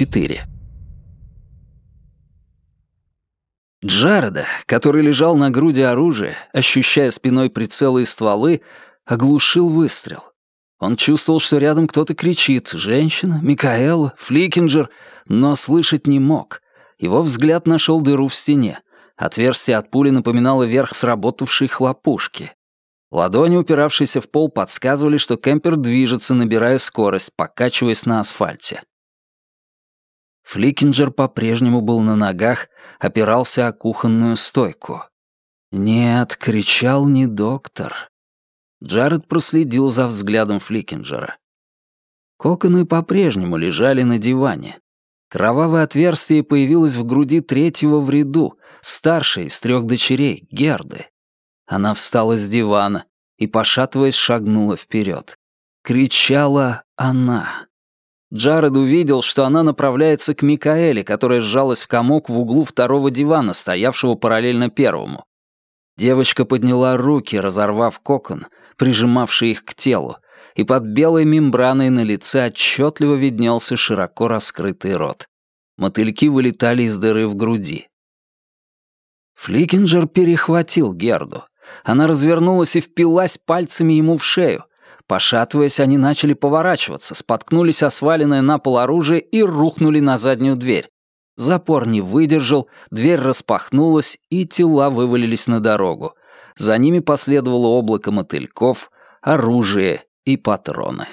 4. Джареда, который лежал на груди оружия, ощущая спиной прицелы и стволы, оглушил выстрел. Он чувствовал, что рядом кто-то кричит «Женщина? Микаэла? Фликинджер?» но слышать не мог. Его взгляд нашел дыру в стене. Отверстие от пули напоминало верх сработавшей хлопушки. Ладони, упиравшиеся в пол, подсказывали, что кемпер движется, набирая скорость, покачиваясь на асфальте. Фликинджер по-прежнему был на ногах, опирался о кухонную стойку. «Нет», — кричал не доктор. Джаред проследил за взглядом Фликинджера. Коконы по-прежнему лежали на диване. Кровавое отверстие появилось в груди третьего в ряду, старшей из трех дочерей, Герды. Она встала с дивана и, пошатываясь, шагнула вперед. Кричала она. Джаред увидел, что она направляется к Микаэле, которая сжалась в комок в углу второго дивана, стоявшего параллельно первому. Девочка подняла руки, разорвав кокон, прижимавший их к телу, и под белой мембраной на лице отчетливо виднелся широко раскрытый рот. Мотыльки вылетали из дыры в груди. Фликинджер перехватил Герду. Она развернулась и впилась пальцами ему в шею. Пошатываясь, они начали поворачиваться, споткнулись о сваленное на пол оружие и рухнули на заднюю дверь. Запор не выдержал, дверь распахнулась, и тела вывалились на дорогу. За ними последовало облако мотыльков, оружие и патроны.